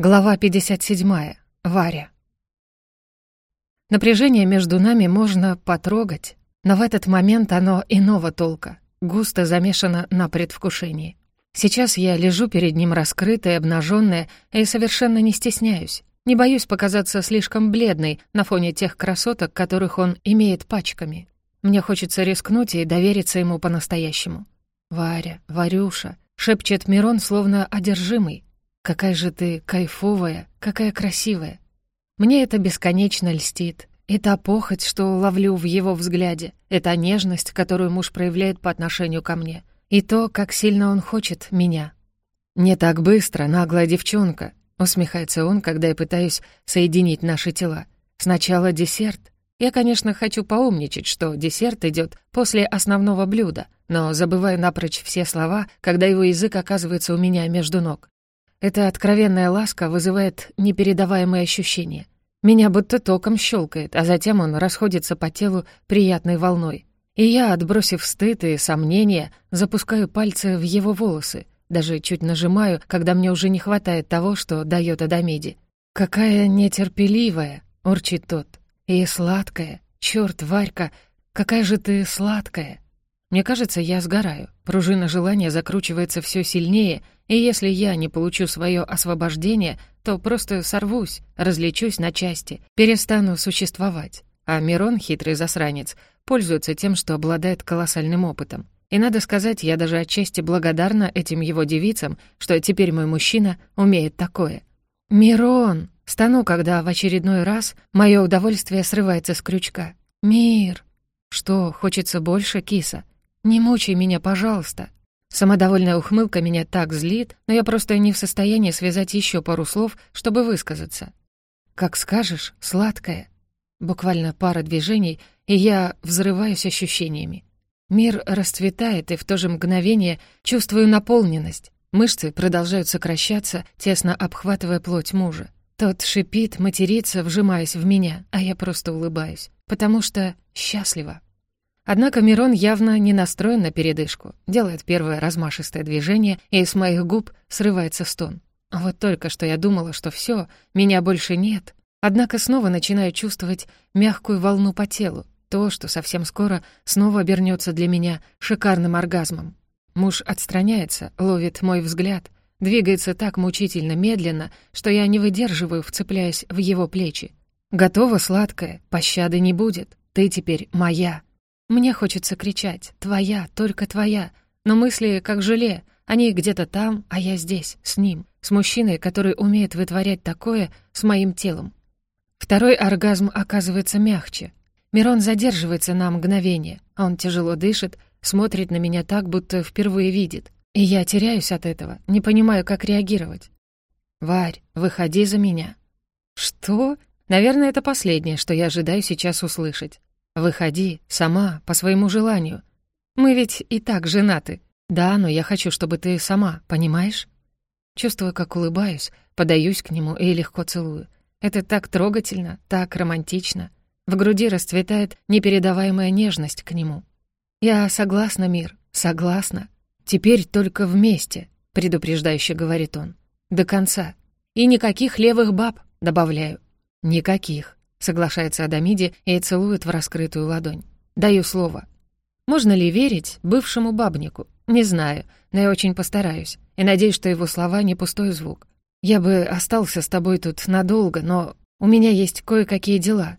Глава 57. Варя. Напряжение между нами можно потрогать, но в этот момент оно иного толка, густо замешано на предвкушении. Сейчас я лежу перед ним раскрытая, обнаженная и совершенно не стесняюсь. Не боюсь показаться слишком бледной на фоне тех красоток, которых он имеет пачками. Мне хочется рискнуть и довериться ему по-настоящему. «Варя, Варюша», — шепчет Мирон, словно одержимый. Какая же ты кайфовая, какая красивая. Мне это бесконечно льстит. Это похоть, что ловлю в его взгляде. Это нежность, которую муж проявляет по отношению ко мне. И то, как сильно он хочет меня. «Не так быстро, наглая девчонка», — усмехается он, когда я пытаюсь соединить наши тела. «Сначала десерт. Я, конечно, хочу поумничать, что десерт идет после основного блюда, но забываю напрочь все слова, когда его язык оказывается у меня между ног. Эта откровенная ласка вызывает непередаваемые ощущения. Меня будто током щелкает, а затем он расходится по телу приятной волной. И я, отбросив стыд и сомнения, запускаю пальцы в его волосы, даже чуть нажимаю, когда мне уже не хватает того, что дает Адамиди. «Какая нетерпеливая!» — урчит тот. «И сладкая! Чёрт, Варька, какая же ты сладкая!» Мне кажется, я сгораю. Пружина желания закручивается все сильнее, и если я не получу свое освобождение, то просто сорвусь, разлечусь на части, перестану существовать. А Мирон, хитрый засранец, пользуется тем, что обладает колоссальным опытом. И надо сказать, я даже отчасти благодарна этим его девицам, что теперь мой мужчина умеет такое. «Мирон!» Стану, когда в очередной раз мое удовольствие срывается с крючка. «Мир!» «Что, хочется больше, киса?» «Не мучай меня, пожалуйста». Самодовольная ухмылка меня так злит, но я просто не в состоянии связать еще пару слов, чтобы высказаться. «Как скажешь, сладкая». Буквально пара движений, и я взрываюсь ощущениями. Мир расцветает, и в то же мгновение чувствую наполненность. Мышцы продолжают сокращаться, тесно обхватывая плоть мужа. Тот шипит, матерится, вжимаясь в меня, а я просто улыбаюсь, потому что счастлива. Однако Мирон явно не настроен на передышку, делает первое размашистое движение, и с моих губ срывается стон. Вот только что я думала, что все, меня больше нет. Однако снова начинаю чувствовать мягкую волну по телу, то, что совсем скоро снова обернется для меня шикарным оргазмом. Муж отстраняется, ловит мой взгляд, двигается так мучительно медленно, что я не выдерживаю, вцепляясь в его плечи. «Готова, сладкая, пощады не будет, ты теперь моя». Мне хочется кричать «Твоя, только твоя», но мысли как желе, они где-то там, а я здесь, с ним, с мужчиной, который умеет вытворять такое с моим телом. Второй оргазм оказывается мягче. Мирон задерживается на мгновение, он тяжело дышит, смотрит на меня так, будто впервые видит. И я теряюсь от этого, не понимаю, как реагировать. «Варь, выходи за меня». «Что?» Наверное, это последнее, что я ожидаю сейчас услышать. Выходи, сама, по своему желанию. Мы ведь и так женаты. Да, но я хочу, чтобы ты сама, понимаешь? Чувствую, как улыбаюсь, подаюсь к нему и легко целую. Это так трогательно, так романтично. В груди расцветает непередаваемая нежность к нему. «Я согласна, мир, согласна. Теперь только вместе», — предупреждающе говорит он. «До конца. И никаких левых баб», — добавляю. «Никаких». Соглашается Адамиди и целует в раскрытую ладонь. Даю слово. Можно ли верить бывшему бабнику? Не знаю, но я очень постараюсь. И надеюсь, что его слова не пустой звук. Я бы остался с тобой тут надолго, но у меня есть кое-какие дела.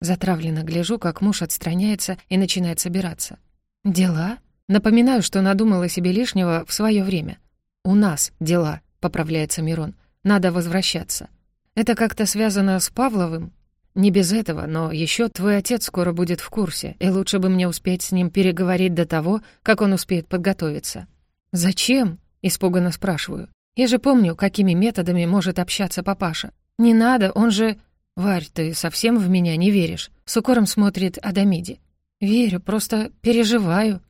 Затравленно гляжу, как муж отстраняется и начинает собираться. Дела? Напоминаю, что надумала себе лишнего в свое время. У нас дела, поправляется Мирон. Надо возвращаться. Это как-то связано с Павловым? Не без этого, но еще твой отец скоро будет в курсе, и лучше бы мне успеть с ним переговорить до того, как он успеет подготовиться. «Зачем?» — испуганно спрашиваю. «Я же помню, какими методами может общаться папаша. Не надо, он же...» «Варь, ты совсем в меня не веришь?» — с укором смотрит Адамиди. «Верю, просто переживаю».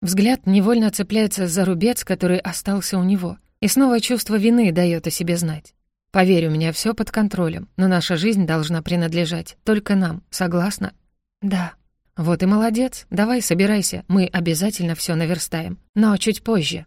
Взгляд невольно цепляется за рубец, который остался у него, и снова чувство вины дает о себе знать. Поверь, у меня все под контролем, но наша жизнь должна принадлежать только нам, согласна? Да. Вот и молодец. Давай, собирайся, мы обязательно все наверстаем. Но чуть позже.